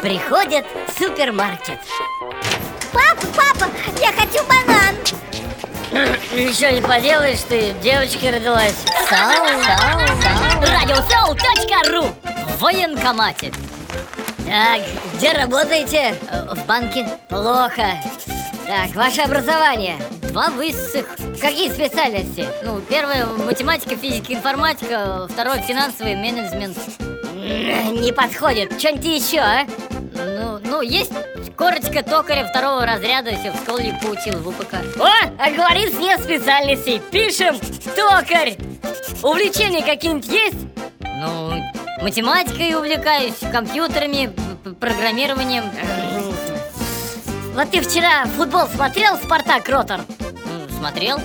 приходят в супермаркет. Папа, папа, я хочу банан. Ничего не поделаешь, ты девочка родилась. Соу, соу, соу Радиосоу.ру В военкомате. Так, где работаете? В банке. Плохо. Так, ваше образование. Два высших. Какие специальности? Ну, первое математика, физика, информатика Второе финансовый менеджмент Не подходит. Что-нибудь еще, а? Ну, ну, есть корочка токаря второго разряда Все в школе поучил в УПК. О, а говорит нет специальностей Пишем токарь Увлечения какие-нибудь есть? Ну, математикой увлекаюсь, компьютерами, программированием. Вот ты вчера футбол смотрел Спартак Ротор? Смотрел.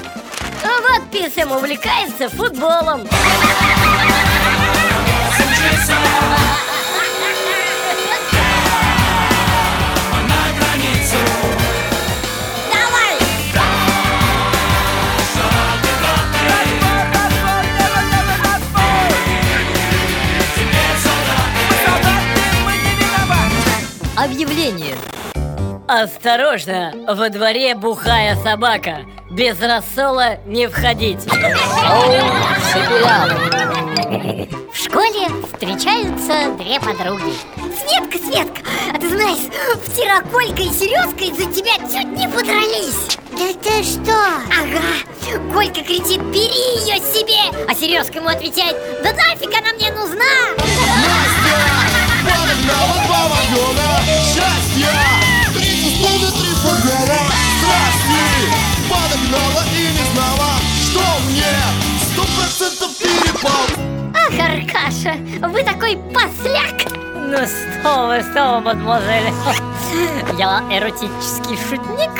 Ну вот писем увлекается футболом Объявление. Осторожно, во дворе бухая собака. Без рассола не входить. В школе встречаются две подруги. Светка, Светка, а ты знаешь, вчера Колька и Сережка из-за тебя чуть не подрались. Да ты что? Ага, Колька кричит, бери ее себе! А Сережка ему отвечает, да нафиг она мне нужна Аркаша, вы такой посляк! Ну что вы, что вы, мадемуазель? Я эротический шутник!